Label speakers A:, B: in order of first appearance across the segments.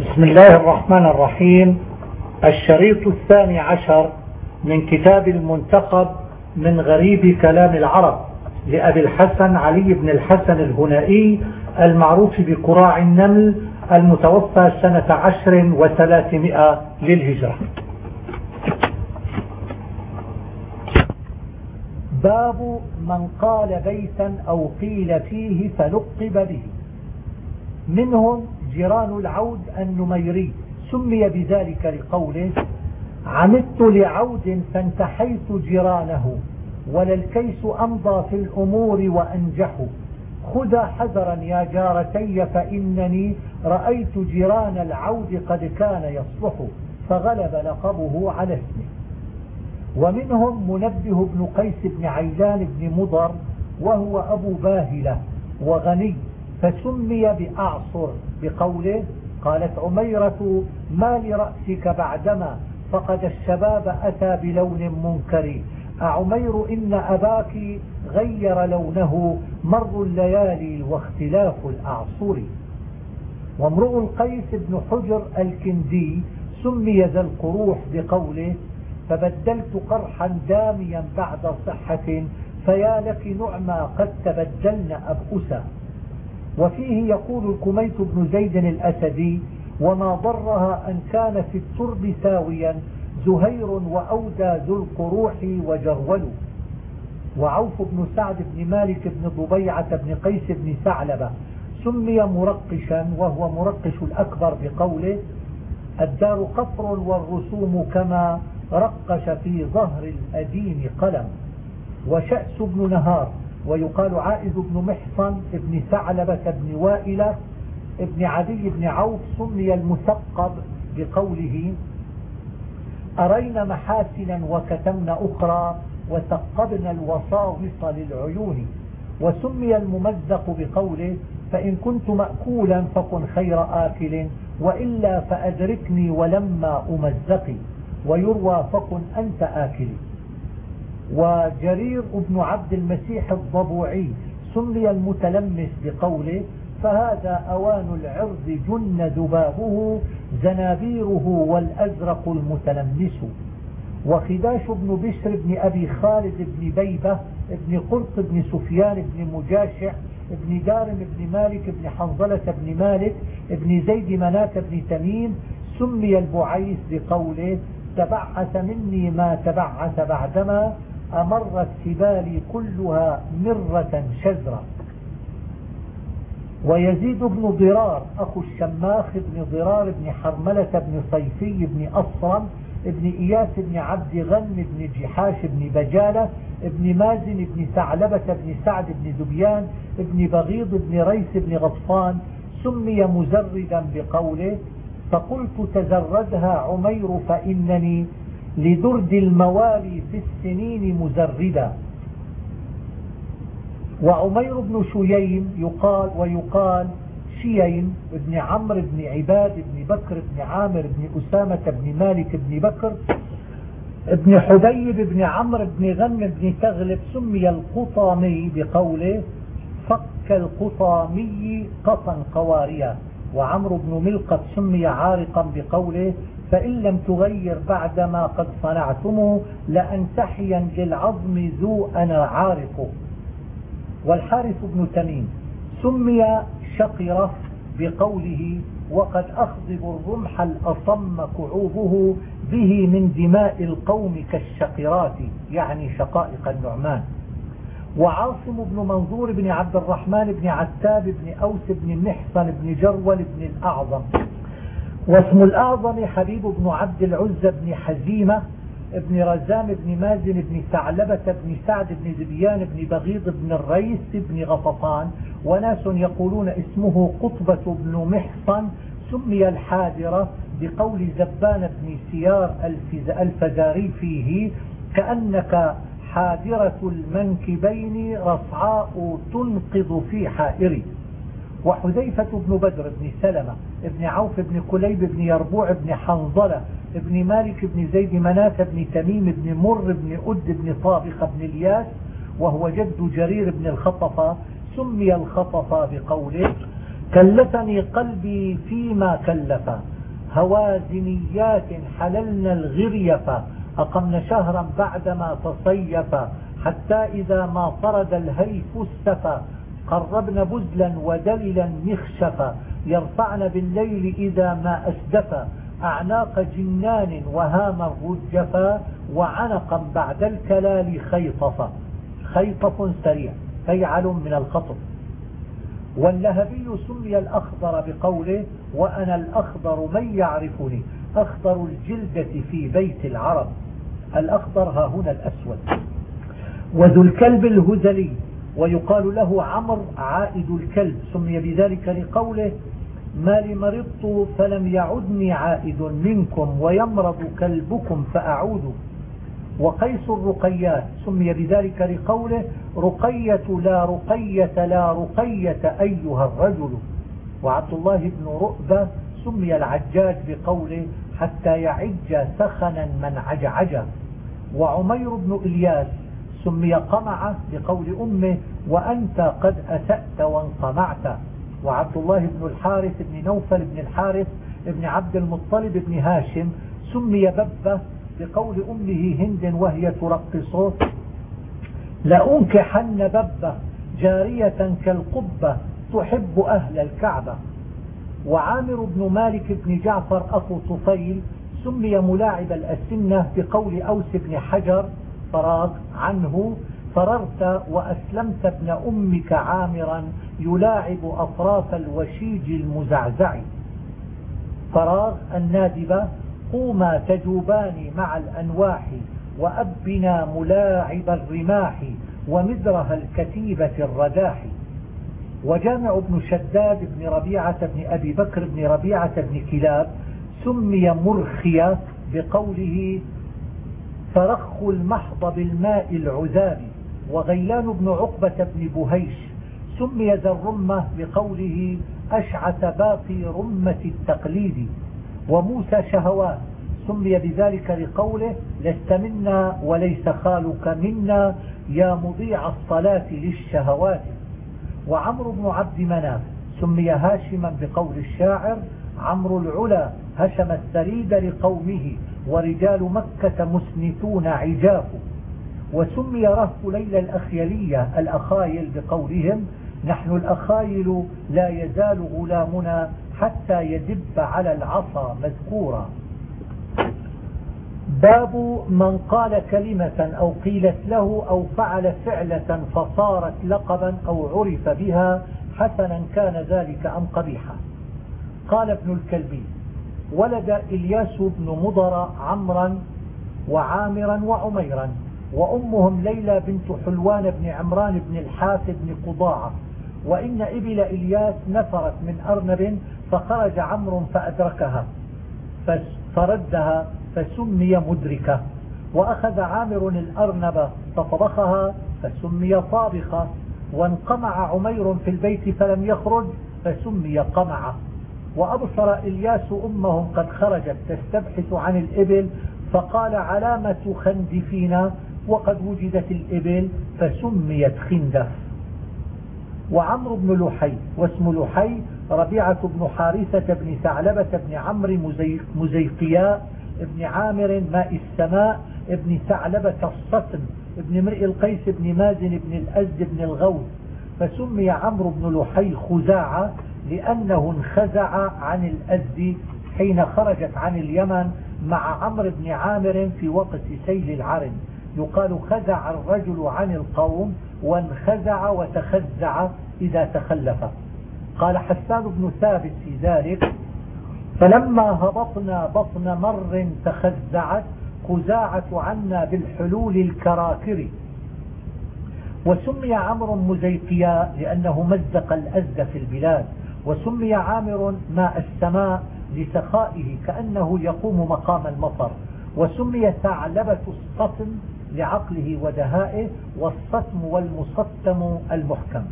A: بسم الله الرحمن الرحيم. الشريط الثاني عشر من كتاب المنتخب من غريب كلام العرب لأبي الحسن علي بن الحسن الهنائي المعروف بقراع النمل المتوفى سنة عشر وثلاثمائة للهجرة. باب من قال بيتا أو قيل فيه فلقب به. منهم جيران العود النميري. سمي بذلك لقوله عمدت لعود فانتحيت جيرانه ولا الكيس أمضى في الأمور وأنجح خذا حذرا يا جارتي فإنني رأيت جيران العود قد كان يصلح فغلب لقبه على اسمه. ومنهم منبه بن قيس بن عيلان بن مضر وهو أبو باهلة وغني. فسمي بأعصر بقوله قالت عميرة ما لرأسك بعدما فقد الشباب أتى بلون منكر. أعمير إن أباك غير لونه مر الليالي واختلاف الأعصر. وامرؤ القيس بن حجر الكندي سمي ذا القروح بقوله فبدلت قرحا داميا بعد صحة فيا لك نعمى قد تبدلن أبؤسا. وفيه يقول الكميت بن زيد الأسدي وما ضرها أن كان في الترب ساويا زهير وأودى ذو القروح وجرول وعوف بن سعد بن مالك بن ضبيعة بن قيس بن ثعلبة سمي مرقشا وهو مرقش الأكبر بقوله الدار قصر والرسوم كما رقش في ظهر الأديم قلم. وشأس بن نهار ويقال عائز بن محصن بن ثعلبة بن وائلة ابن عدي بن عوف سمي المثقب بقوله أرينا محاسنا وكتمن أخرى وثقبنا الوصاوص للعيون. وسمي الممزق بقوله فإن كنت مأكولا فكن خير آكل وإلا فأدركني ولما أمزقي ويروى فكن أنت آكل. وجرير بن عبد المسيح الضبوعي سمي المتلمس بقوله فهذا أوان العرض جن ذبابه زنابيره والأزرق المتلمس. وخداش بن بشر بن أبي خالد بن بيبة بن قرط بن سفيان بن مجاشع بن دارم بن مالك بن حنظلة بن مالك بن زيد مناك بن تميم سمي البعيث بقوله تبعث مني ما تبعث بعدما أمرت سبالي كلها مرة شزرة ويزيد بن ضرار أخو الشماخ بن ضرار بن حرملة بن صيفي بن أصرم بن إياس بن عبد غن بن جحاش بن بجالة بن مازن بن ثعلبة بن سعد بن ذبيان بن بغيض بن ريس بن غطفان. سمي مزردا بقوله فقلت تزردها عمير فإنني لدرد الموالي في السنين مزردا وعمير بن شييم يقال ويقال شييم بن عمرو بن عباد بن بكر بن عامر بن أسامة بن مالك بن بكر ابن حبيب بن عمرو بن غنم بن تغلب سمي القطامي بقوله فك القطامي قطا قواريا وعمرو بن ملقط سمي عارقا بقوله فإن لم تغير بعد ما قد صنعتمه لأنتحيا للعظم ذو أنا عارق والحارث بن تميم سمي شقرة بقوله وقد أخضب الرمح الأصم كعوبه به من دماء القوم كالشقرات يعني شقائق النعمان. وعاصم بن منظور بن عبد الرحمن بن عتاب بن أوس بن محصن بن جرول بن الأعظم. واسم الأعظم حبيب بن عبد العزة بن حزيمة بن رزام بن مازن بن ثعلبة بن سعد بن زبيان بن بغيض بن الريس بن غطفان وناس يقولون اسمه قطبة بن محصن سمي الحادرة بقول زبان بن سيار الفزاري فيه كأنك حادرة المنكبين رصعاء تنقض في حائري. وحذيفة بن بدر بن سلمة بن عوف بن كليب بن يربوع بن حنظلة بن مالك بن زيد مناة بن تميم بن مر بن أد بن طابخ بن الياس وهو جد جرير بن الخطفة سمي الخطفة بقوله كلفني قلبي فيما كلفا هوازنيات حللنا الغريفة أقمنا شهرا بعدما تصيفا حتى إذا ما طرد الهيف السفا قربن بزلا ودللا مخشفا يرفعن بالليل إذا ما أسدفا أعناق جنان وهاما رجفا وعنقا بعد الكلال خيطفا خيطف سريع فيعل من الخطف واللهبي سمي الأخضر بقوله وأنا الأخضر من يعرفني. أخضر الجلدة في بيت العرب. الأخضر ها هنا الأسود. وذو الكلب الهزلي. ويقال له عمر عائد الكلب سمي بذلك لقوله ما لمرضت فلم يعدني عائد منكم ويمرض كلبكم فأعود وقيس الرقيات سمي بذلك لقوله رقية لا رقية لا رقية أيها الرجل. وعبد الله بن رؤبة سمي العجاج بقوله حتى يعج سخنا من عجعج وعمير بن إلياس سمي قمعة بقول أمه وأنت قد أسأت وانقمعت. وعبد الله بن الحارث بن نوفل بن الحارث بن عبد المطلب بن هاشم سمي ببة بقول أمه هند وهي ترقصه. لأنكحن ببة جارية كالقبة تحب أهل الكعبة. وعامر بن مالك بن جعفر أخو طفيل سمي ملاعب الأسنة بقول أوس بن حجر فراغ عنه فررت وأسلمت ابن أمك عامرا يلاعب أطراف الوشيج المزعزع. فراغ النادبة قوما تجوبان مع الأنواح وأبنا ملاعب الرماح ومدرها الكتيبة الرداح. وجامع بن شداد بن ربيعة بن أبي بكر بن ربيعة بن كلاب سمي مرخيا بقوله فرخ المحض بالماء العذاب. وغيلان بن عقبة بن بهيش سمي ذا الرمة بقوله أشعث باقي رمة التقليد. وموسى شهوات سمي بذلك لقوله لست منا وليس خالك منا يا مضيع الصلاة للشهوات. وعمرو بن عبد مناف سمي هاشما بقول الشاعر عمرو العلا هشم السريد لقومه ورجال مكة مسنتون عجاف وسمي رهف ليلى الأخيلية الأخايل بقولهم نحن الأخايل لا يزال غلامنا حتى يدب على العصا مذكورا. باب من قال كلمة أو قيلت له أو فعل فعلة فصارت لقبا أو عرف بها حسنا كان ذلك أم قبيحا قال ابن الكلبي ولد إلياس بن مضر عمرا وعامرا وعميرا وأمهم ليلى بنت حلوان بن عمران بن الحاس بن قضاعة. وإن إبل إلياس نفرت من أرنب فخرج عمرو فأدركها فردها فسمي مدركة. وأخذ عامر الأرنب فطبخها فسمي طابخة وانقمع عمير في البيت فلم يخرج فسمي قمعة. وأبصر إلياس أمهم قد خرجت تستبحث عن الإبل فقال علامة خندفينا وقد وجدت الإبل فسميت خندف. وعمرو بن لحي واسم لحي ربيعة بن حارثة بن ثعلبة بن عمرو مزيقياء بن عامر ماء السماء بن ثعلبة الصتم بن امرئ القيس بن مازن بن الأزد بن الغوث. فسمي عمرو بن لحي خزاعة لأنه انخزع عن الأزد حين خرجت عن اليمن مع عمرو بن عامر في وقت سيل العرن. يقال خزع الرجل عن القوم وانخزع وتخزع إذا تخلف. قال حسان بن ثابت في ذلك فلما هبطنا بطن مر تخزعت خزاعة عنا بالحلول الكراكر. وسمي عمرو مزيقيا لأنه مزق الأزد في البلاد. وسمي عامر ماء السماء لسخائه كأنه يقوم مقام المطر. وسمي ثعلبة الصطم لعقله ودهائه والصتم والمصتم المحكم.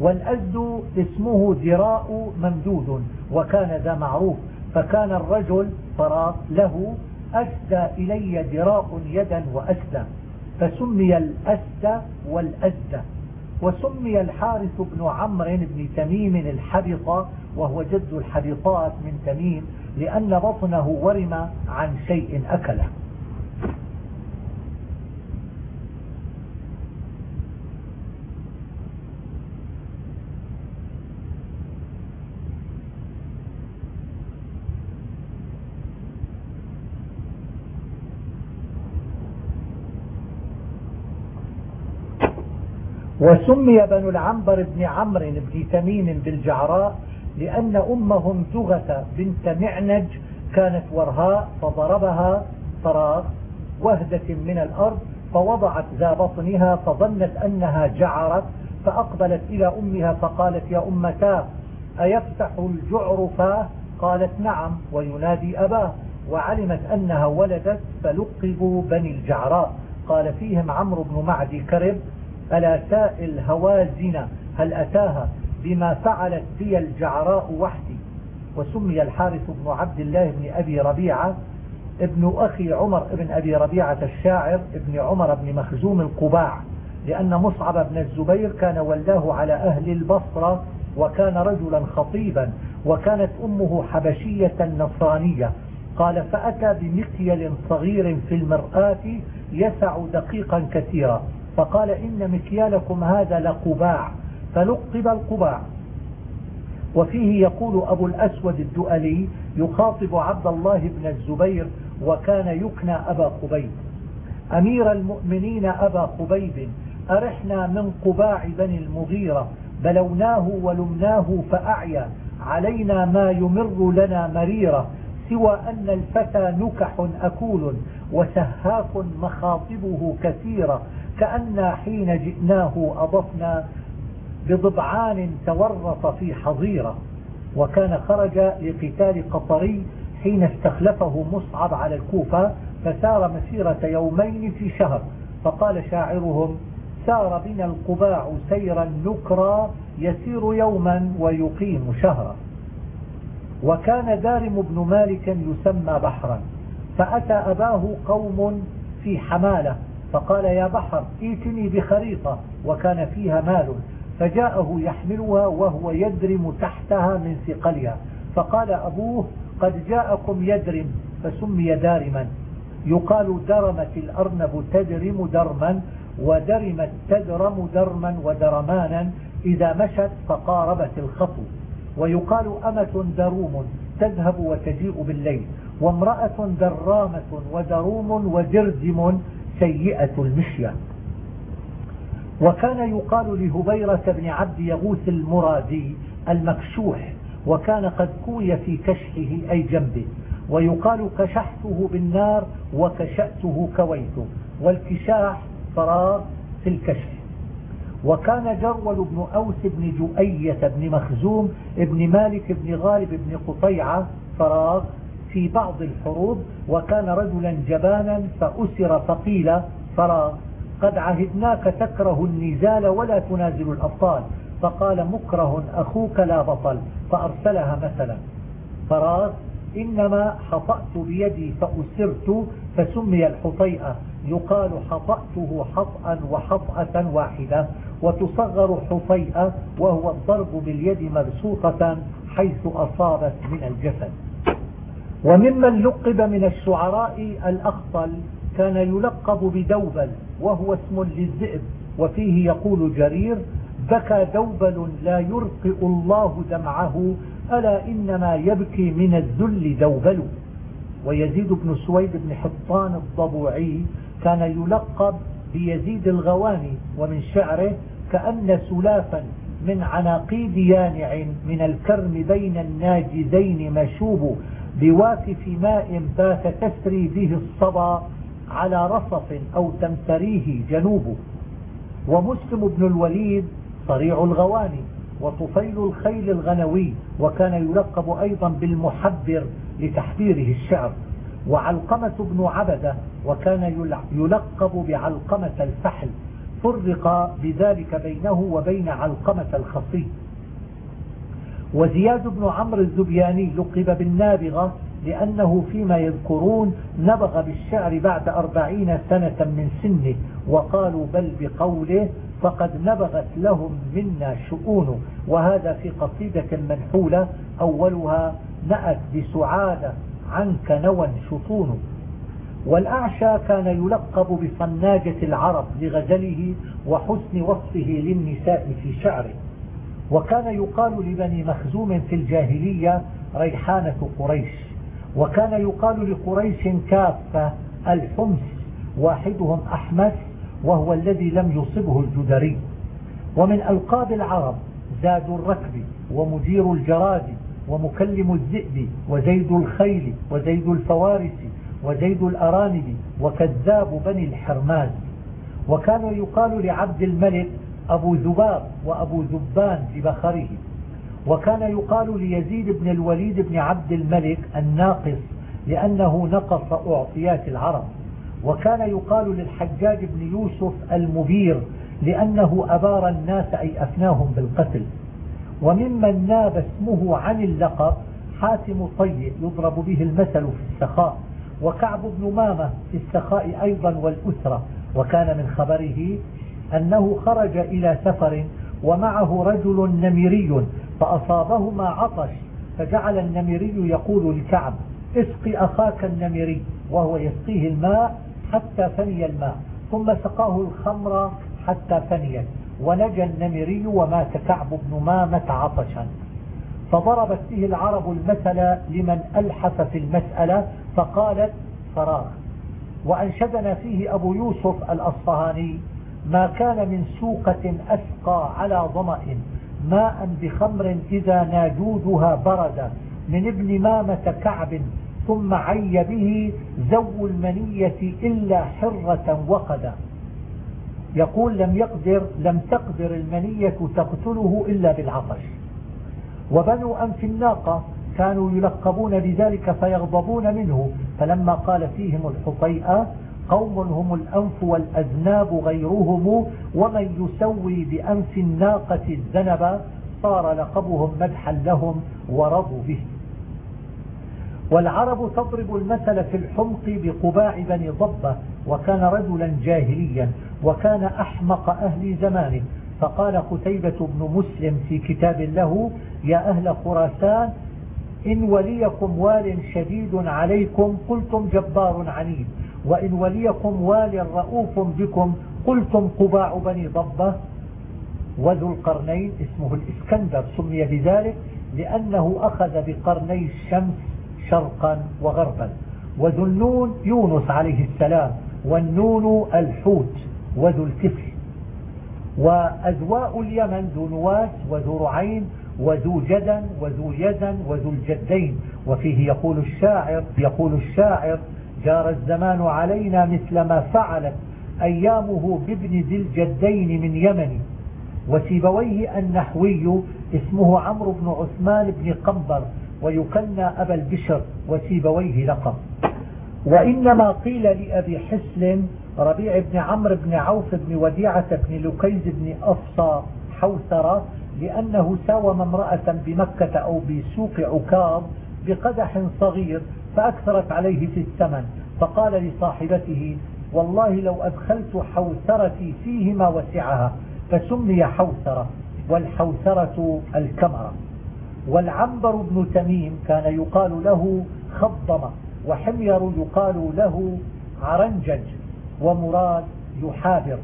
A: والأزد اسمه ذراء ممدود وكان ذا معروف فكان الرجل فراغ له أسدى إلي ذراء يدا وأسدى فسمي الأسدى والأسدى وسمي الحارث بن عمرو بن تميم الحبط وهو جد الحبطات من تميم لأن بطنه ورم عن شيء أكله. وسمي بنو العنبر بن عمرو بن تميم بالجعراء لأن أمهم زغة بنت معنج كانت ورهاء فضربها فراغ وهدة من الأرض فوضعت ذا بطنها فظنت أنها جعرت فأقبلت إلى أمها فقالت يا أمتا أيفتح الجعر فاه؟ قالت نعم وينادي أباه وعلمت أنها ولدت فلقبوا بني الجعراء. قال فيهم عمرو بن معدي كرب ألا سائل هوازن هل أتاها بما فعلت بي الجعراء وحدي؟ وسمي الحارث بن عبد الله بن أبي ربيعة ابن أخي عمر بن أبي ربيعة الشاعر ابن عمر بن مخزوم القباع لأن مصعب بن الزبير كان ولاه على أهل البصرة وكان رجلا خطيبا وكانت أمه حبشية نصرانية. قال فأتى بمكيل صغير في المرآة يسع دقيقا كثيرا. فقال إن مكيالكم هذا لقباع فلقب القباع. وفيه يقول أبو الأسود الدؤلي يخاطب عبد الله بن الزبير وكان يكنى أبا قبيب. أمير المؤمنين أبا قبيب أرحنا من قباع بني المغيرة بلوناه ولمناه فأعيا. علينا ما يمر لنا مريرة سوى أن الفتى نكح أكول وسهاك مخاطبه كثيرة. كأن حين جئناه أضفنا بضبعان تورط في حظيرة وكان خرج لقتال قطري حين استخلفه مصعب على الكوفة فسار مسيرة يومين في شهر. فقال شاعرهم سار بنا القباع سيرا نكرا يسير يوما ويقيم شهرا. وكان دارم بن مالك يسمى بحرا فأتى أباه قوم في حمالة فقال يا بحر ائتني بخريطة وكان فيها مال. فجاءه يحملها وهو يدرم تحتها من ثقلها. فقال أبوه قد جاءكم يدرم فسمي دارما. يقال درمت الأرنب تدرم درما ودرمت تدرم درما ودرمانا. إذا مشت فقاربت الخطو. ويقال أمة دروم تذهب وتجيء بالليل وامرأة درامة ودروم ودرزم سيئة المشية. وكان يقال لهبيرة بن عبد يغوث المرادي المكشوح وكان قد كوي في كشحه أي جنبه ويقال كشحته بالنار وكشأته كويته والكشاح فراغ في الكشف وكان جرول بن أوس بن جؤية بن مخزوم بن مالك بن غالب بن قطيعة فراغ في بعض الحروب وكان رجلا جبانا فأسر فقيل فراغ قد عهدناك تكره النزال ولا تنازل الأبطال. فقال مكره أخوك لا بطل. فأرسلها مثلا فراغ إنما حطأت بيدي فأسرت فسمي الحطيئة. يقال حطأته حطأ وحطأة واحدة وتصغر حطيئة وهو الضرب باليد مبسوطة حيث أصابت من الجسد. وممن لقب من الشعراء الأخطل كان يلقب بدوبل وهو اسم للذئب وفيه يقول جرير بكى دوبل لا يرقئ الله دمعه ألا إنما يبكي من الذل دوبل. ويزيد بن سويد بن حطان الضبوعي كان يلقب بيزيد الغواني ومن شعره كأن سلافا من عناقيد يانع من الكرم بين الناجزين مشوب بواكف ماء بات تسري به الصبا على رصف أو تمتريه جنوبه ومسلم بن الوليد صريع الغواني وطفيل الخيل الغنوي وكان يلقب أيضا بالمحبر لتحبيره الشعر. وعلقمة بن عبدة وكان يلقب بعلقمة الفحل فرق بذلك بينه وبين علقمة الخصي. وزياد بن عمرو الزبياني لقب بالنابغة لأنه فيما يذكرون نبغ بالشعر بعد أربعين سنة من سنه وقالوا بل بقوله فقد نبغت لهم منا شؤون وهذا في قصيدة منحولة أولها نأت بسعادة عنك نوى شطون. والأعشى كان يلقب بصناجة العرب لغزله وحسن وصفه للنساء في شعره. وكان يقال لبني مخزوم في الجاهلية ريحانة قريش. وكان يقال لقريش كافة الحمس واحدهم أحمس وهو الذي لم يصبه الجدري. ومن ألقاب العرب زاد الركب ومدير الجراد ومكلم الذئب وزيد الخيل وزيد الفوارس وزيد الأرانب وكذاب بني الحرمان. وكان يقال لعبد الملك أبو ذباب وأبو ذبان ببخره وكان يقال ليزيد بن الوليد بن عبد الملك الناقص لأنه نقص أعطيات العرب. وكان يقال للحجاج بن يوسف المبير لأنه أبار الناس أي أفناهم بالقتل. وممن ناب اسمه عن اللقب حاتم طيء يضرب به المثل في السخاء. وكعب بن مامة في السخاء أيضا والأسرة. وكان من خبره أنه خرج إلى سفر ومعه رجل نميري فأصابهما عطش فجعل النميري يقول لكعب اسقي أخاك النميري وهو يسقيه الماء حتى فني الماء ثم سقاه الخمر حتى فنيت ونجى النميري ومات كعب بن مامة عطشا. فضربت به العرب المثل لمن ألحف في المسألة فقالت فراغ. وأنشدنا فيه أبو يوسف الأصفهاني ما كان من سوقة أسقى على ظمأ ماء بخمر إذا ناجودها برد من ابن مامة كعب ثم عي به زو المنية إلا حرة وقدا يقول لم يقدر لم تقدر المنية تقتله إلا بالعطش. وبنو أنف الناقة كانوا يلقبون بذلك فيغضبون منه. فلما قال فيهم الحطيئة قوم هم الأنف والأذناب غيرهم ومن يسوي بأنف الناقة الذنب صار لقبهم مدحا لهم ورضوا به. والعرب تضرب المثل في الحمق بقباع بني ضبة وكان رجلا جاهليا وكان أحمق أهل زمانه. فقال قتيبة بن مسلم في كتاب له يا أهل خراسان إن وليكم وال شديد عليكم قلتم جبار عنيد وإن وليكم وال رؤوف بكم قلتم قباع بني ضبة. وذو القرنين اسمه الإسكندر سمي بذلك لأنه أخذ بقرني الشمس شرقا وغربا. وذو النون يونس عليه السلام والنون الحوت وذو الكفل. وأذواء اليمن ذو نواس وذو رعين وذو جدا وذو يزن وذو الجدين. وفيه يقول الشاعر يقول الشاعر جار الزمان علينا مثل ما فعلت أيامه بابن ذي الجدين من يمن. وسيبويه النحوي اسمه عمرو بن عثمان بن قنبر ويكنى أبا البشر وسيبويه لقب. وإنما قيل لأبي حسل ربيع بن عمرو بن عوف بن وديعة بن لكيز بن أفصى حوثرة لأنه ساوم امرأة بمكة أو بسوق عكاظ بقدح صغير فأكثرت عليه في الثمن فقال لصاحبته والله لو أدخلت حوثرتي فيه ما وسعها فسمي حوثرة والحوثرة الكمرة. والعنبر بن تميم كان يقال له خضمة وحمير يقال له عرنجج ومراد يحابر.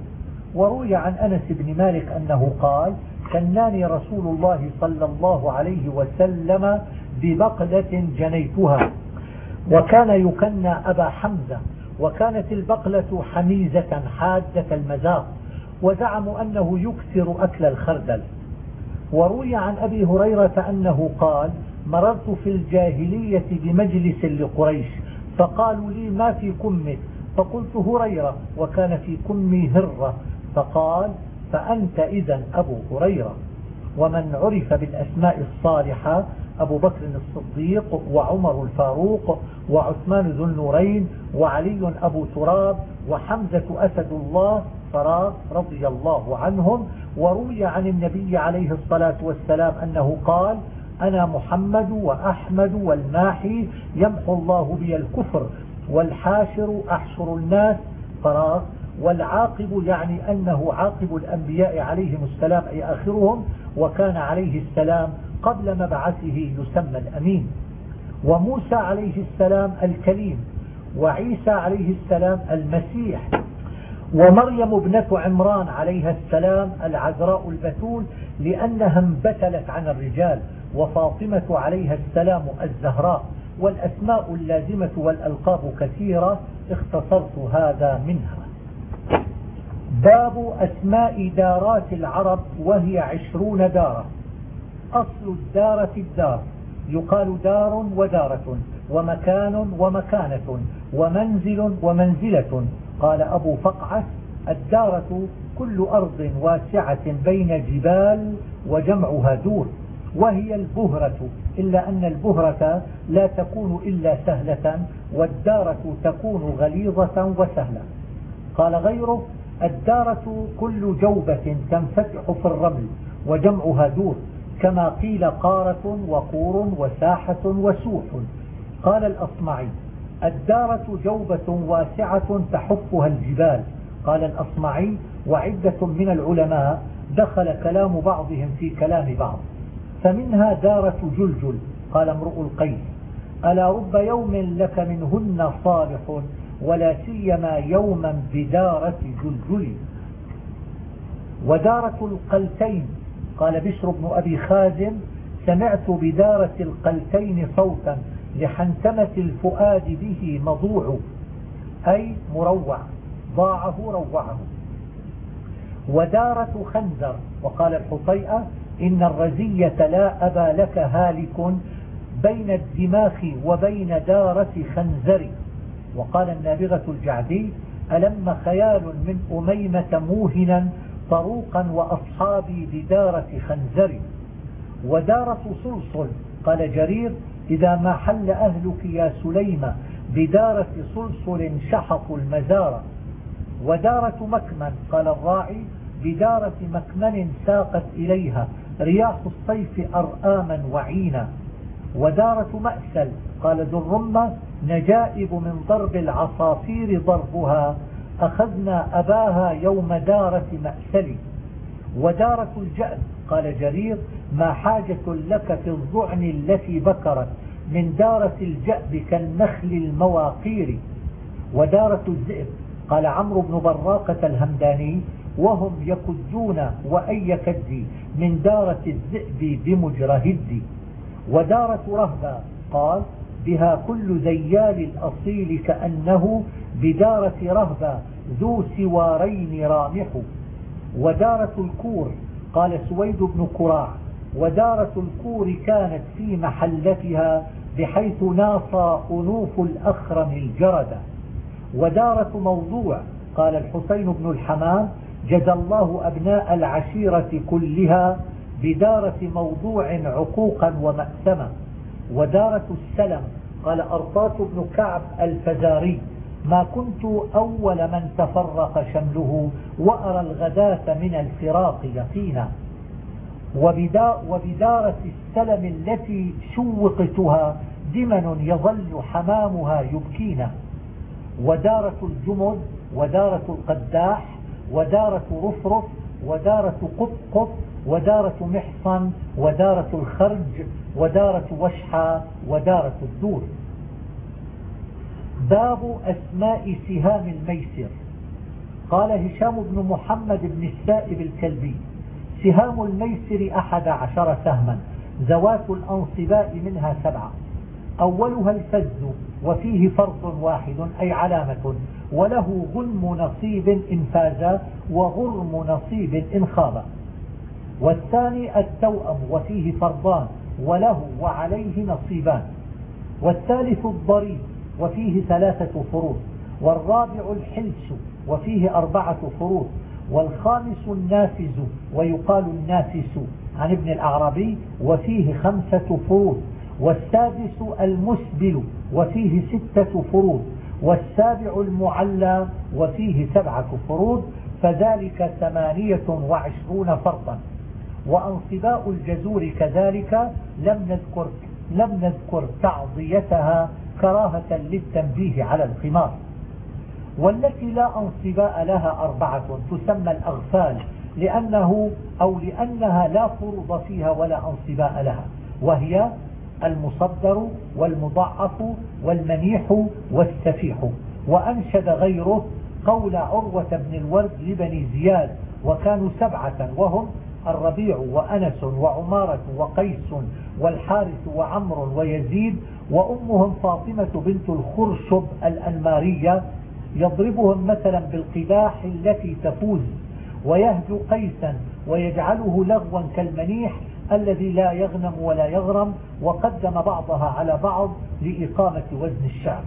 A: وروي عن أنس بن مالك أنه قال كناني رسول الله صلى الله عليه وسلم ببقلة جنيتها. وكان يكنى أبا حمزة وكانت البقلة حميزة حادة المذاق وزعموا أنه يكثر أكل الخردل. وروي عن أبي هريرة أنه قال مررت في الجاهلية بمجلس لقريش فقالوا لي ما في كمك فقلت هريرة وكان في كمي هرة فقال فأنت إذا أبو هريرة ومن عرف بالأسماء الصالحة أبو بكر الصديق وعمر الفاروق وعثمان ذو النورين وعلي أبو تراب وحمزة أسد الله فراغ رضي الله عنهم وروي عن النبي عليه الصلاة والسلام أنه قال أنا محمد وأحمد والماحي يمحو الله بي الكفر والحاشر أحشر الناس فراغ والعاقب يعني أنه عاقب الأنبياء عليهم السلام أي آخرهم وكان عليه السلام قبل مبعثه يسمى الأمين. وموسى عليه السلام الكليم وعيسى عليه السلام المسيح ومريم ابنة عمران عليها السلام العذراء البتول لأنها انبتلت عن الرجال وفاطمة عليها السلام الزهراء والأسماء اللازمة والألقاب كثيرة اختصرت هذا منها. باب أسماء دارات العرب وهي عشرون دارة. أصل الدارة الدار. يقال دار ودارة ومكان ومكانة ومنزل ومنزلة. قال أبو فقعس الدارة كل أرض واسعة بين جبال وجمعها دور وهي البهرة. إلا أن البهرة لا تكون إلا سهلة والدارة تكون غليظة وسهلة. قال غيره الدارة كل جوبة تنفتح في الرمل وجمعها دور كما قيل قارة وقور وساحة وسوح. قال الأصمعي الدارة جوبة واسعة تحفها الجبال. قال الأصمعي وعدة من العلماء دخل كلام بعضهم في كلام بعض. فمنها دارة جلجل قال امرؤ القيس ألا رب يوم لك منهن صالح؟ ولا سيما يوما بدارة جلجل ودارة القلتين. قال بشر بن أبي خازم سمعت بدارة القلتين صوتا لحنتمة الفؤاد به مضوع. أي مروع. ضاعه روعه. ودارة خنزر. وقال الحطيئة إن الرزية لا أبا لك هالك بين الدماخ وبين دارة خنزر. وقال النابغة الجعدي ألم خيال من أميمة موهنا طروقا وأصحابي بدارة خنزر؟ ودارة صلصل قال جرير إذا ما حل أهلك يا سليمة بدارة صلصل شحطوا المزار. ودارة مكمن قال الراعي بدارة مكمن ساقت إليها رياح الصيف أرآما وعينا. ودارة مأسل قال ذو الرمة نجائب من ضرب العصافير ضربها أخذنا أباها يوم دارة مأسل. ودارة الجأد قال جرير ما حاجة لك في الضعن التي بكرت من دارة الجأب كالنخل المواقير. ودارة الذئب قال عمرو بن براقة الهمداني وهم يكدون وأن يكدي من دارة الذئب بمجرهد. ودارة رهبة قال بها كل ذيال الأصيل كأنه بدارة رهبة ذو سوارين رامح. ودارة الكور قال سويد بن كراع ودارة الكور كانت في محلتها بحيث ناصى أنوف الأخرم الجردة ودارة موضوع قال الحسين بن الحمام جزى الله أبناء العشيرة كلها بدارة موضوع عقوقا ومأسما ودارة السلم. قال أرطاة بن كعب الفزاري ما كنت أول من تفرق شمله وأرى الغداة من الفراق يقينا. وبدارة السلم التي شوقتها دمن يظل حمامها يبكينا. ودارة الجمد ودارة القداح ودارة رفرف ودارة قطقط ودارة محصن ودارة الخرج ودارة وشحة ودارة الدور. باب أسماء سهام الميسر. قال هشام بن محمد بن السائب الكلبي سهام الميسر أحد عشر سهما ذوات الأنصباء منها سبعة. أولها الفز وفيه فرط واحد أي علامة وله غنم نصيب إن فاز وغرم نصيب إن خاب. والثاني التوأم وفيه فرضان وله وعليه نصيبان. والثالث الضريب وفيه ثلاثة فروض. والرابع الحلس وفيه أربعة فروض. والخامس النافز ويقال النافس عن ابن الأعرابي وفيه خمسة فروض. والسادس المسبل وفيه ستة فروض. والسابع المعلى وفيه سبعة فروض. فذلك ثمانية وعشرون فرطا وأنصباء الجزور كذلك لم نذكر, لم نذكر تعضيتها كراهة للتنبيه على الخمار. والتي لا انصباء لها أربعة تسمى الأغفال لأنه أو لأنها لا فروض فيها ولا انصباء لها وهي المصدر والمضعف والمنيح والسفيح. وأنشد غيره قول عروة بن الورد لبني زياد وكانوا سبعة وهم الربيع وأنس وعمارة وقيس والحارث وعمر ويزيد وأمهم فاطمة بنت الخرشب الأنمارية يضربهم مثلا بالقداح التي تفوز ويهجو قيسا ويجعله لغوا كالمنيح الذي لا يغنم ولا يغرم وقدم بعضها على بعض لإقامة وزن الشعر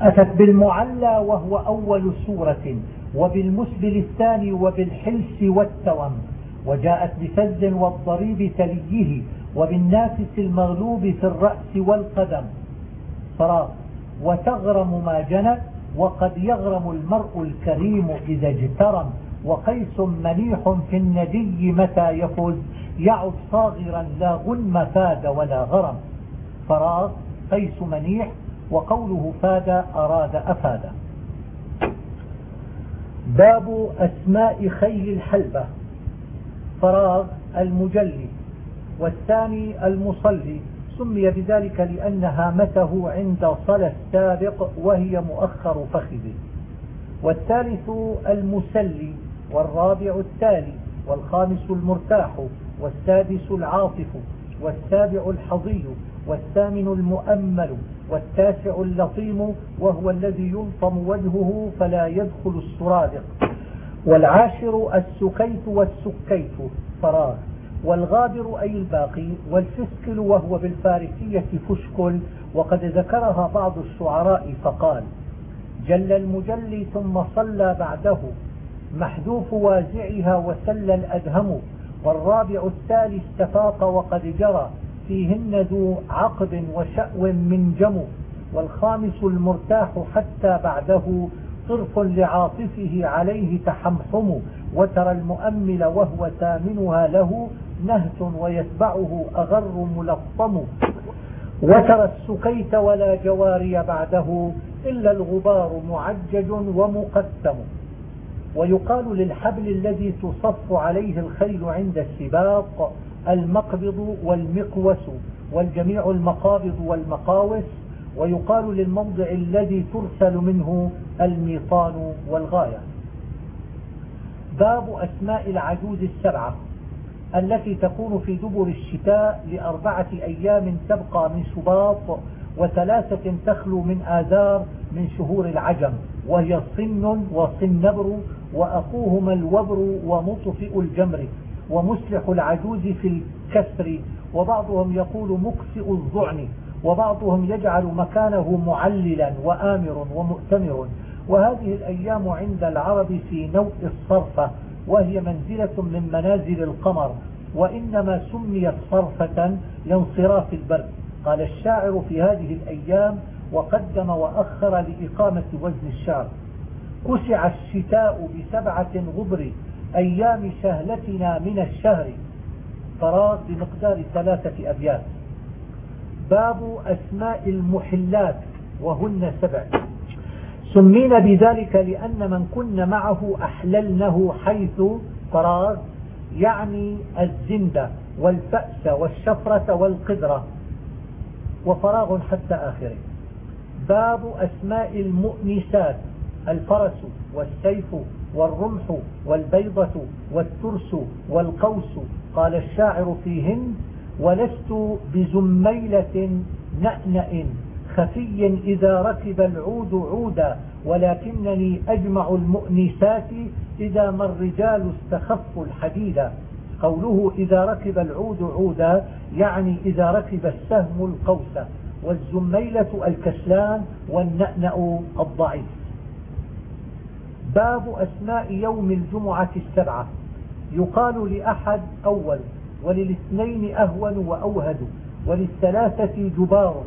A: أتت بالمعلى وهو أول سورة وبالمسبل الثاني وبالحلس والتوم وجاءت بفز والضريب تليه وبالنافس المغلوب في الرأس والقدم. فراغ وتغرم ما جنت وقد يغرم المرء الكريم إذا اجترم. وقيس منيح في الندي متى يفز يعد صاغرا لا غنم فاد ولا غرم. فراغ قيس منيح وقوله فاد أراد أفاد. باب أسماء خيل الحلبة. فراغ المجلي والثاني المصلي. سمي بذلك لأن هامته عند صلى السابق وهي مؤخر فخذه. والثالث المسلي والرابع التالي والخامس المرتاح والسادس العاطف والسابع الحظي والثامن المؤمل والتاسع اللطيم وهو الذي يلطم وجهه فلا يدخل السرادق. والعاشر السكيت والسكيت فراغ. والغابر أي الباقي. والفسكل وهو بالفارسية فشكل. وقد ذكرها بعض الشعراء فقال جل المجلي ثم صلى بعده. محذوف وازعها وسل الأدهم. والرابع التالي استفاق وقد جرى. فيهن ذو عقد وشأو من جمو والخامس المرتاح حتى بعده طرف لعاطفه عليه تحمحم وترى المؤمل وهو ثامنها له نهت ويتبعه أغر ملطم. وترى السكيت ولا جواري بعده إلا الغبار معجج ومقتم. ويقال للحبل الذي تصف عليه الخيل عند السباق المقبض والمقوس والجميع المقابض والمقاوس ويقال للموضع الذي ترسل منه الميطان والغاية. باب أسماء العجوز السبعة التي تكون في دبر الشتاء لأربعة أيام تبقى من شباط وثلاثة تخلو من آذار من شهور العجم وهي صن وصنبر وأخوهما الوبر ومطفئ الجمر. ومسلح العجوز في الكسر وبعضهم يقول مكسئ الظعن وبعضهم يجعل مكانه معللا وآمر ومؤتمر. وهذه الأيام عند العرب في نوء الصرفة وهي منزلة من منازل القمر وإنما سميت صرفة لانصراف البرد قال الشاعر في هذه الأيام وقدم وأخر لإقامة وزن الشعر كسع الشتاء بسبعة غبر أيام شهلتنا من الشهر. فراغ بمقدار ثلاثة أبيات. باب أسماء المحلات وهن سبع. سمينا بذلك لأن من كن معه أحللنه حيث فراغ يعني الزندة والفأس والشفرة والقدرة وفراغ حتى آخره. باب أسماء المؤنسات الفرس والسيف والرمح والبيضة والترس والقوس. قال الشاعر فيهن ولست بزميلة نأنأ خفي إذا ركب العود عودا ولكنني أجمع المؤنسات إذا ما الرجال استخفوا الحديدا. قوله إذا ركب العود عودا يعني إذا ركب السهم القوس. والزميلة الكسلان والنأنأ الضعيف. باب أسماء يوم الجمعة السبعة. يقال لأحد أول وللاثنين أهون وأوهد وللثلاثة جبار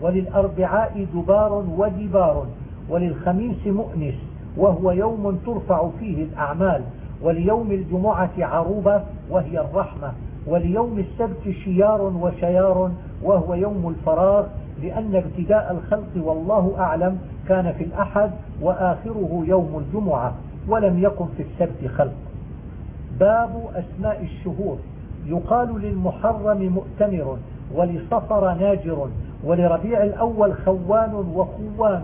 A: وللأربعاء جبار وجبار وللخميس مؤنس وهو يوم ترفع فيه الأعمال وليوم الجمعة عروبة وهي الرحمة وليوم السبت شيار وشيار وهو يوم الفراغ لأن ابتداء الخلق والله أعلم كان في الأحد وآخره يوم الجمعة ولم يكن في السبت خلق. باب أسماء الشهور. يقال للمحرم مؤتمر ولصفر ناجر ولربيع الأول خوان وخوان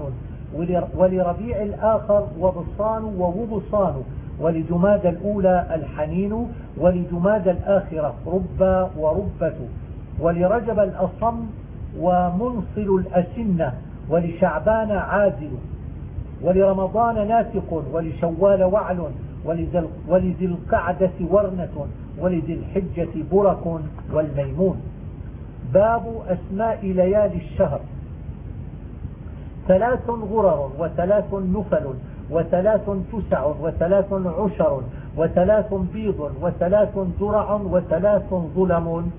A: ولربيع الآخر وبصان ووبصان ولجماد الأولى الحنين ولجماد الآخرة ربا وربة ولرجب الأصم ومنصل الأسنة ولشعبان عازل ولرمضان ناسق ولشوال وعل ولذي القعدة ورنة ولذي الحجة برك والميمون. باب أسماء ليالي الشهر. ثلاث غرر وثلاث نفل وثلاث تسع وثلاث عشر وثلاث بيض وثلاث درع وثلاث ظلم.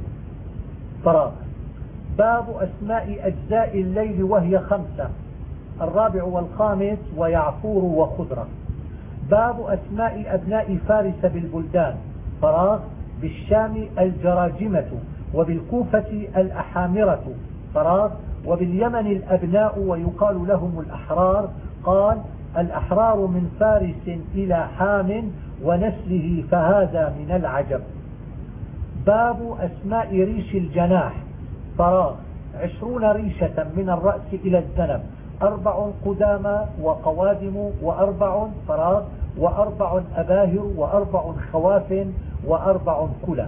A: فراغ. باب أسماء أجزاء الليل وهي خمسة الرابع والخامس ويعفور وخضرة. باب أسماء أبناء فارس بالبلدان فراغ بالشام الجراجمة وبالكوفة الأحامرة فراغ وباليمن الأبناء ويقال لهم الأحرار قال الأحرار من فارس إلى حام ونسله فهذا من العجب. باب أسماء ريش الجناح فراغ عشرون ريشة من الرأس إلى الذنب أربع قدامى وقوادم وأربع فراغ وأربع أباهر وأربع خواف وأربع كلى.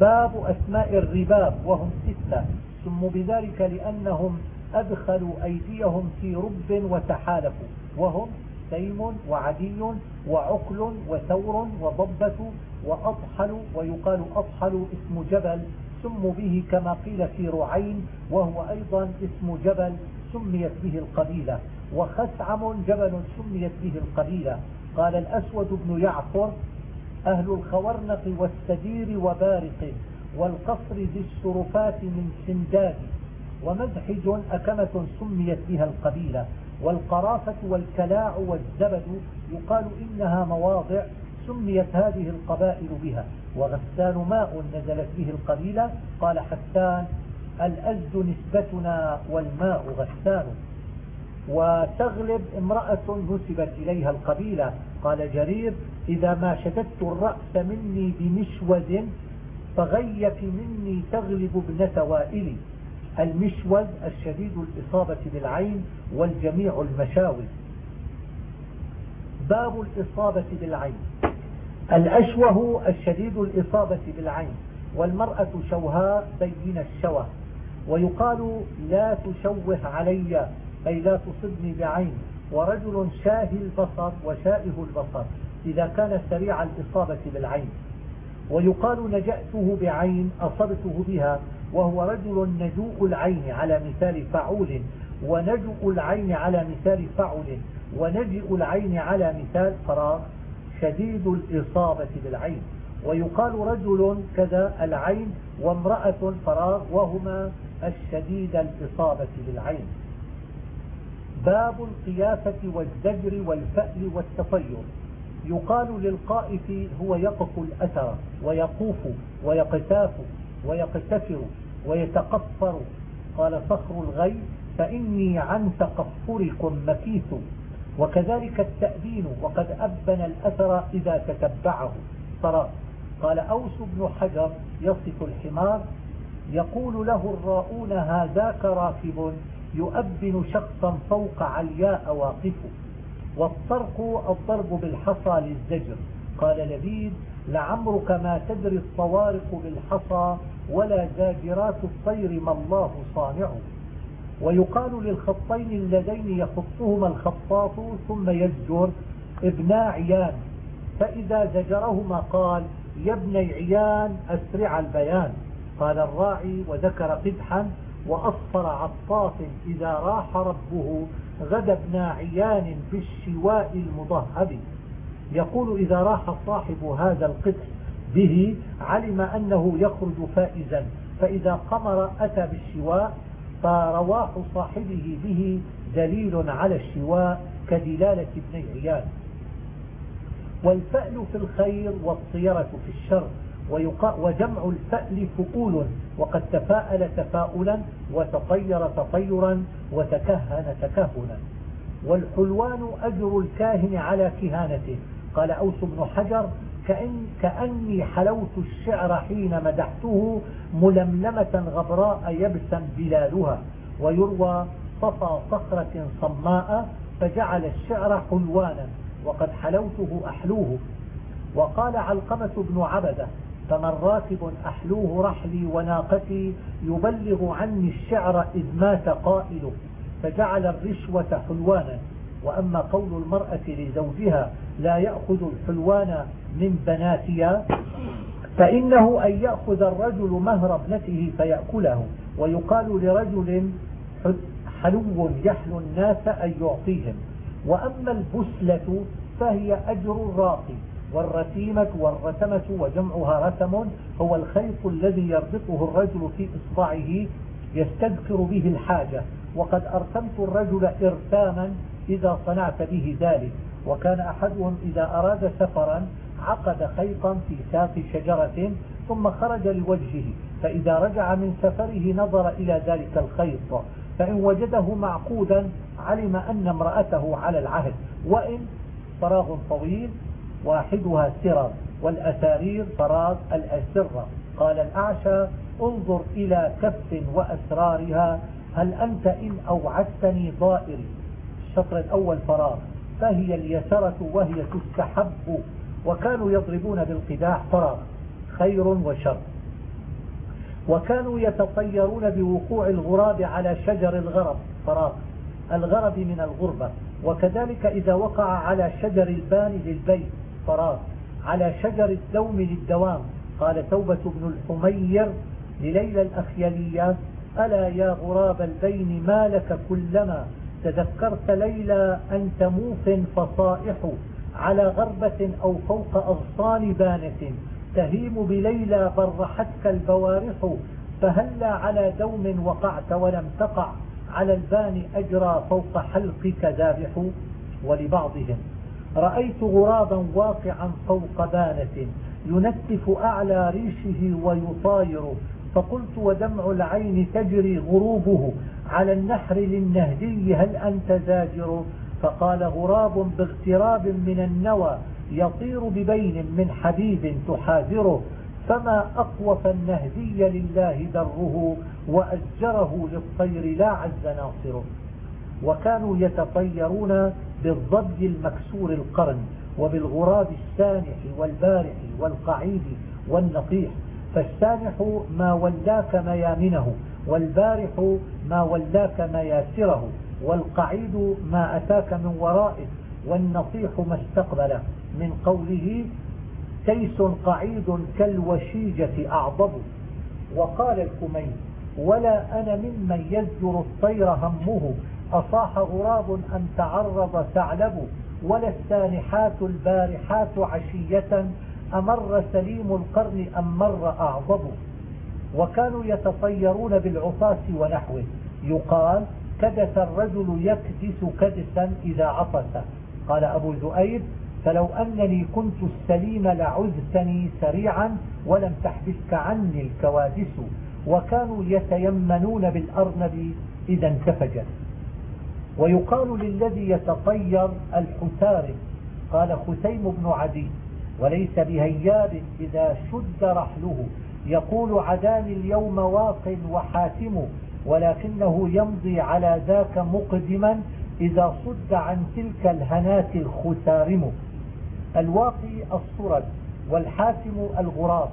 A: باب أسماء الرباب وهم ستة سموا بذلك لأنهم أدخلوا أيديهم في رب وتحالفوا وهم سيم وعدي وعقل وثور وضبة وأطحل ويقال أطحل اسم جبل سموا به كما قيل في رعين وهو أيضا اسم جبل سميت به القبيلة وخسعم جبل سميت به القبيلة. قال الأسود بن يعفر أهل الخورنق والسدير وبارق والقصر ذي الشرفات من سنداد ومزحج أكمة سميت بها القبيلة. والقرافة والكلاع والزبد يقال إنها مواضع سميت هذه القبائل بها. وغسان ماء نزلت به القبيلة قال حسان الأزد نسبتنا والماء غسان. وتغلب امرأة نسبت إليها القبيلة. قال جرير إذا ما شددت الرأس مني بمشوز فغيك مني تغلب ابنة وائلي. المشوز الشديد الإصابة بالعين والجميع المشاوز باب الإصابة بالعين. الأشوه الشديد الإصابة بالعين والمرأة شوهاء بين الشوه ويقال لا تشوه علي أي لا تصبني بعين ورجل شاهي البصر وشائه البصر إذا كان سريع الإصابة بالعين. ويقال نجأته بعين أصبته بها وهو رجل نجوء العين على مثال فعول ونجؤ العين على مثال فعل ونجئ العين على مثال فراغ. شديد الإصابة بالعين. ويقال رجل كذا العين وامرأة فراغ وهما الشديد الإصابة بالعين. باب القيافة والزجر والفأل والتطير. يقال للقائف هو يقف الأثر ويقوف ويقتاف ويقتفر ويتقفر. قال صخر الغي فإني عن تقفركم مكيث. وكذلك التأبين وقد أبن الأثر إذا تتبعه. صرا قال أوس بن حجر يصف الحمار يقول له الراؤون هذاك راكب يؤبن شخصا فوق علياء واقف والطرق الضرب بالحصى للزجر. قال لبيد لعمرك ما تدري الطوارق بالحصى ولا زاجرات الطير ما الله صانعه. ويقال للخطين اللذين يخطهما الخطاط ثم يزجر ابنا عيان فإذا زجرهما قال يا ابني عيان أسرع البيان. قال الراعي وذكر قدحا وأصفر عطاف إذا راح ربه غدا ابن عيان بالشواء المضهب. يقول إذا راح صاحب هذا القدح به علم أنه يخرج فائزا فإذا قمر أتى بالشواء فرواح صاحبه به دليل على الشواء كدلالة ابن عيان والفأل في الخير والطيرة في الشر وجمع الفأل فؤول وقد تفاءل تفاؤلا وتطير تطيرا وتكهن تكهنا. والحلوان أجر الكاهن على كهانته. قال أوس بن حجر كأن كأني حلوت الشعر حين مدحته ململمة غبراء يبسا بلالها ويروى صفى صخرة صماء فجعل الشعر حلوانا وقد حلوته أحلوه. وقال علقمة بن عبدة فمن راكب أحلوه رحلي وناقتي يبلغ عني الشعر إذ مات قائله فجعل الرشوة حلوانا. وأما قول المرأة لزوجها لا يأخذ الحلوان من بناتها فإنه أن يأخذ الرجل مهر ابنته فيأكله. ويقال لرجل حلو يحلو الناس أن يعطيهم. وأما البسلة فهي أجر الراقي والرتيمة والرتمة وجمعها رتم هو الخيط الذي يربطه الرجل في إصبعه يستذكر به الحاجة. وقد أرسمت الرجل إرساما إذا صنعت به ذلك. وكان أحدهم إذا أراد سفرا عقد خيطا في ساق شجرة ثم خرج لوجهه فإذا رجع من سفره نظر إلى ذلك الخيط فإن وجده معقودا علم أن امرأته على العهد وإن فراغ طويل واحدها سرر والأسارير فراغ الأسرة. قال الأعشى انظر إلى كف وأسرارها هل أنت إن أوعدتني ضائري؟ الشطر الأول فراغ. فهي اليسرة وهي تستحب. وكانوا يضربون بالقداح فراغ خير وشر. وكانوا يتطيرون بوقوع الغراب على شجر الغرب فراغ الغرب من الغربة. وكذلك إذا وقع على شجر البان للبيت فراغ على شجر الدوم للدوام. قال توبة بن الحمير لليلى الأخيلية ألا يا غراب البين ما لك كلما تذكرت ليلى أنت موف فصائح على غربة أو فوق أغصان بانة تهيم بليلى برحتك البوارح فهلا على دوم وقعت ولم تقع على البان أجرى فوق حلقك ذابح ولبعضهم. رأيت غرابا واقعا فوق بانة ينتف أعلى ريشه ويطاير فقلت ودمع العين تجري غروبه على النحر للنهدي هل أنت زاجر؟ فقال غراب باغتراب من النوى يطير ببين من حبيب تحاذره فما أقوف النهدي لله دره وأزجره للطير لا عز ناصره. وكانوا يتطيرون بالضبي المكسور القرن وبالغراب السانح والبارح والقعيد والنطيح فالسانح ما ولاك ميامنه والبارح ما ولاك مياسره والقعيد ما أتاك من ورائه والنصيح ما استقبله. من قوله تيس قعيد كالوشيجة أعضب. وقال الكمين ولا أنا ممن يزجر الطير همه أصاح غراب أم تعرض ثعلب ولا السانحات البارحات عشية أمر سليم القرن أم مر أعضب وكانوا يتطيرون بالعصاص ونحوه. يقال كدس الرجل يكدس كدسا إذا عطس قال أبو زؤيد فلو أنني كنت السليم لعزتني سريعا ولم تحبسك عني الكوادس. وكانوا يتيمنون بالأرنب إذا انتفجت. ويقال للذي يتطير الحسارب. قال خسيم بن عدي وليس بهياب إذا شد رحله. يقول عداني اليوم واق وحاتم ولكنه يمضي على ذاك مقدما إذا صد عن تلك الهنات الخسارم. الواقي الصرد والحاتم الغراب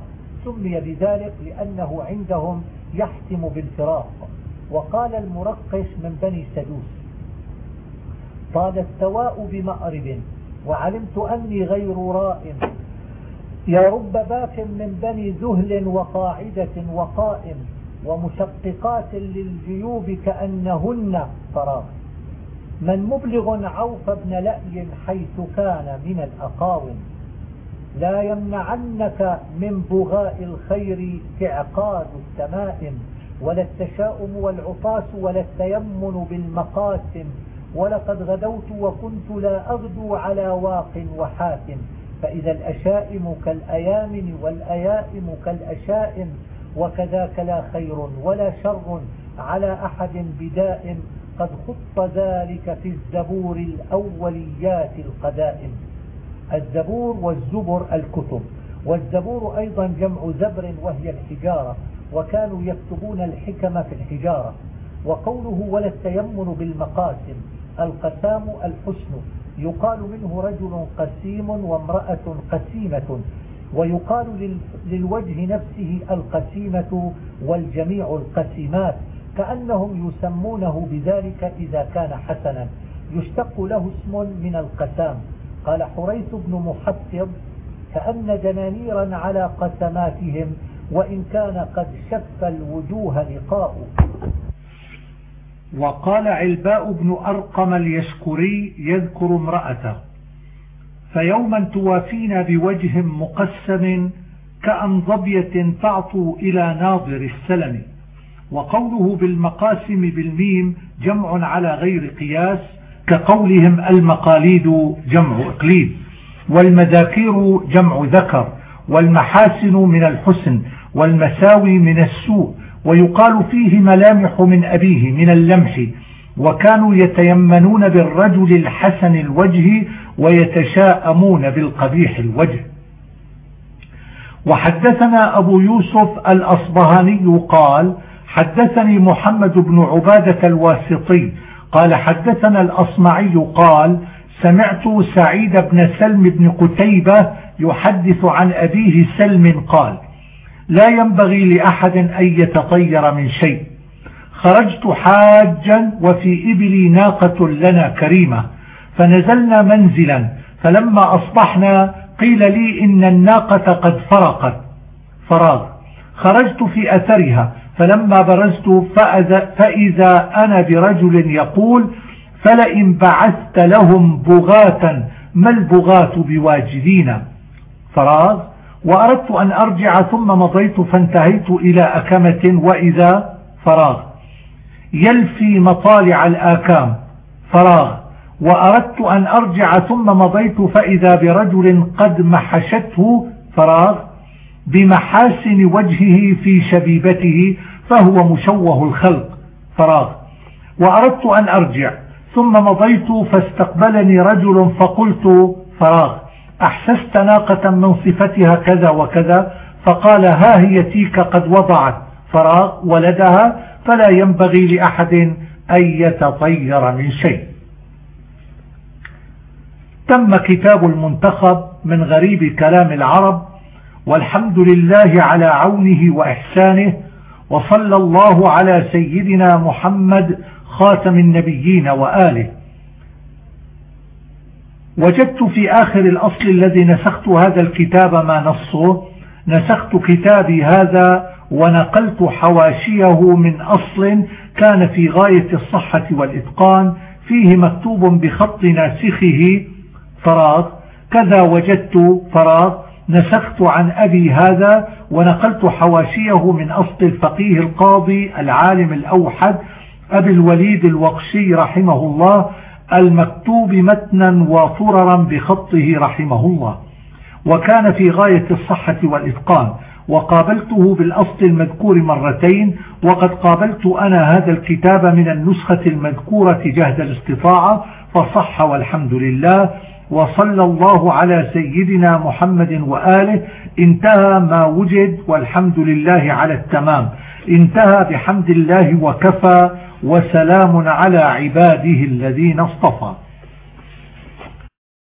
A: سمي بذلك لأنه عندهم يحتم بالفراق. وقال المرقش من بني سدوس طال السواء بمأرب وعلمت أني غير رائم يا رب باك من بني ذهل وقاعدة وقائم ومشققات للجيوب كأنهن فراغ. من مبلغ عوف بن لأي حيث كان من الأقاوم لا يمنعنك من بغاء الخير تعقاد التمائم ولا التشاؤم والعطاس ولا التيمن بالمقاسم ولقد غدوت وكنت لا أغدو على واق وحاتم فإذا الأشائم كالأيامن والأيائم كالأشائم وكذاك لا خير ولا شر على أحد بدائم قد خط ذلك في الزبور الأوليات القدائم. الزبور والزبر الكتب والزبور أيضا جمع زبر وهي الحجارة وكانوا يكتبون الحكم في الحجارة وقوله ولا التيمن بالمقاسم القسام الحسن يقال منه رجل قسيم وامرأة قسيمة ويقال للوجه نفسه القسيمة والجميع القسيمات كأنهم يسمونه بذلك إذا كان حسنا. يشتق له اسم من القسام. قال حريث بن محفظ كأن دنانيرا على قسماتهم وإن كان قد شف الوجوه لقاء
B: وقال علباء بن أرقم اليشكري يذكر امرأته فيوما توافينا بوجه مقسم كأنظبية تعطو إلى ناظر السلم وقوله بالمقاسم بالميم جمع على غير قياس كقولهم المقاليد جمع إقليد والمذاكير جمع ذكر والمحاسن من الحسن والمساوي من السوء ويقال فيه ملامح من أبيه من اللمح وكانوا يتيمنون بالرجل الحسن الوجه ويتشاءمون بالقبيح الوجه. وحدثنا أبو يوسف الأصبهاني قال حدثني محمد بن عبادة الواسطي قال حدثنا الأصمعي قال سمعت سعيد بن سلم بن قتيبة يحدث عن أبيه سلم قال لا ينبغي لأحد أن يتطير من شيء. خرجت حاجا وفي إبلي ناقة لنا كريمة. فنزلنا منزلا. فلما أصبحنا قيل لي إن الناقة قد فرقت. فراغ. خرجت في أثرها. فلما برزت فإذا أنا برجل يقول فلئن بعثت لهم بغاة ما البغاة بواجدين؟ فراغ. وأردت أن أرجع ثم مضيت فانتهيت إلى أكمة وإذا فراغ. يلفي مطالع الآكام فراغ. وأردت أن أرجع ثم مضيت فإذا برجل قد محشته فراغ. بمحاسن وجهه في شبيبته فهو مشوه الخلق فراغ. وأردت أن أرجع ثم مضيت فاستقبلني رجل فقلت فراغ. أحسست ناقة من صفتها كذا وكذا؟ فقال ها هي تيك قد وضعت فراغ ولدها فلا ينبغي لأحد أن يتطير من شيء. تم كتاب المنتخب من غريب كلام العرب والحمد لله على عونه وإحسانه وصلى الله على سيدنا محمد خاتم النبيين وآله. وجدت في آخر الأصل الذي نسخت هذا الكتاب ما نصه. نسخت كتابي هذا ونقلت حواشيه من أصل كان في غاية الصحة والإتقان فيه مكتوب بخط ناسخه فراغ. كذا وجدت فراغ. نسخت عن أبي هذا ونقلت حواشيه من أصل الفقيه القاضي العالم الأوحد أبي الوليد الوقشي رحمه الله. المكتوب متنا وفررا بخطه رحمه الله وكان في غاية الصحة والإتقان. وقابلته بالأصل المذكور مرتين وقد قابلت أنا هذا الكتاب من النسخة المذكورة جهد الاستطاعة فصح والحمد لله. وصلى الله على سيدنا محمد وآله. انتهى ما وجد والحمد لله على التمام. انتهى بحمد الله وكفى. وسلام على عباده الذين اصطفى.